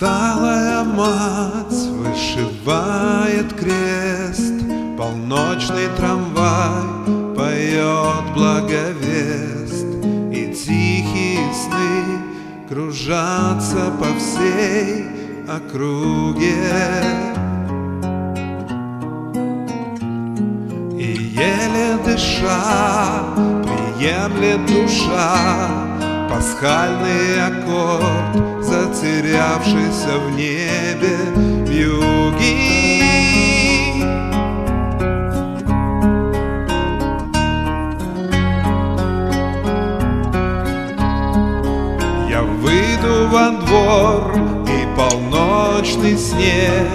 Усталая мать вышивает крест, Полночный трамвай поет благовест, И тихие сны кружатся по всей округе. И еле дыша приемлет душа Пасхальный аккорд, затерявшийся в небе в юге. Я выйду во двор, и полночный снег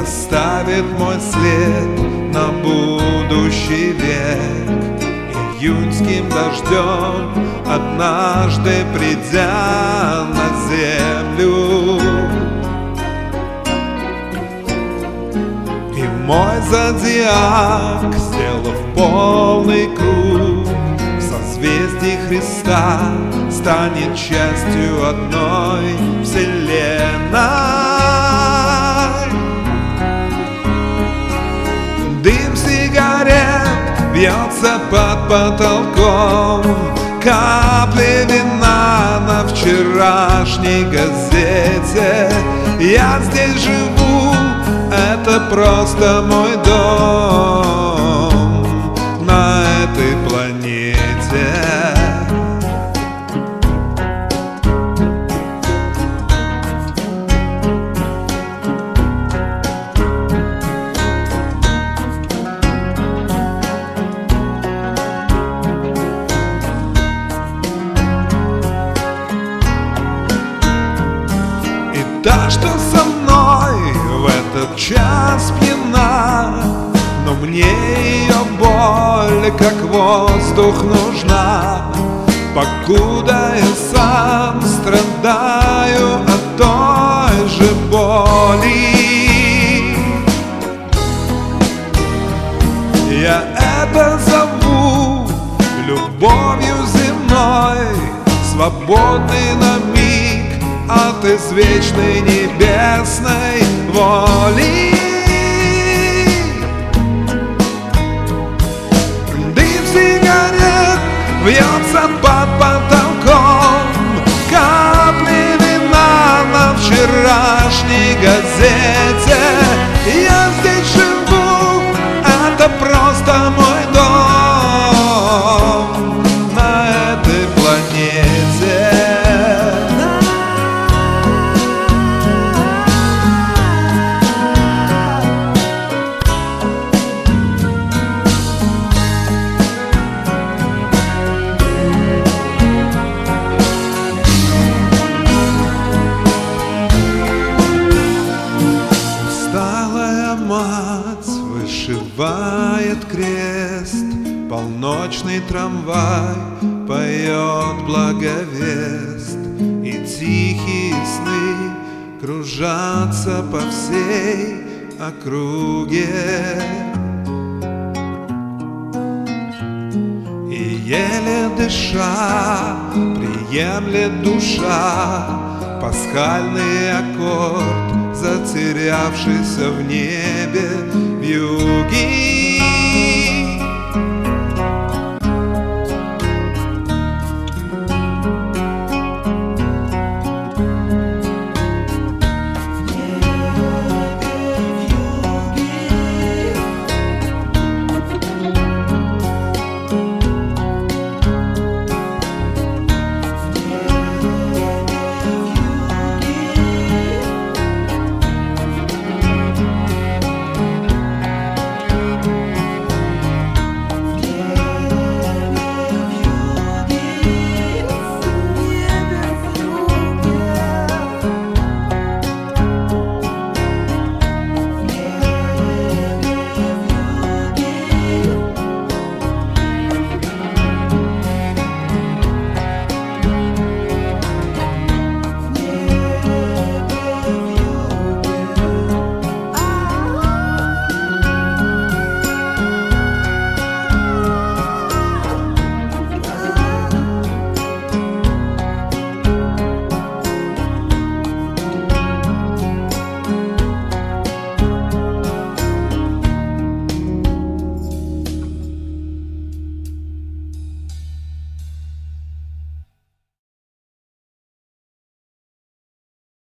Оставит мой след на будущий век Июньским дождем однажды придя на землю. И мой зодиак, сделав полный круг. В созвездии Христа станет частью одной вселенной бьется под потолком. Капли вина на вчерашней газете. Я здесь живу, это просто мой дом этот час пьяна Но мне ее боль, как воздух, нужна. Покуда я сам страдаю от той же боли. Я это зову любовью земной Свободный на миг от извечной небесной воли Дым сигарет вьется под потолком Капли вина на вчерашней газете Мать вышивает крест Полночный трамвай поет благовест И тихие сны кружатся по всей округе. И еле дыша приемлет душа Пасхальный аккорд, затерявшийся в небе в юге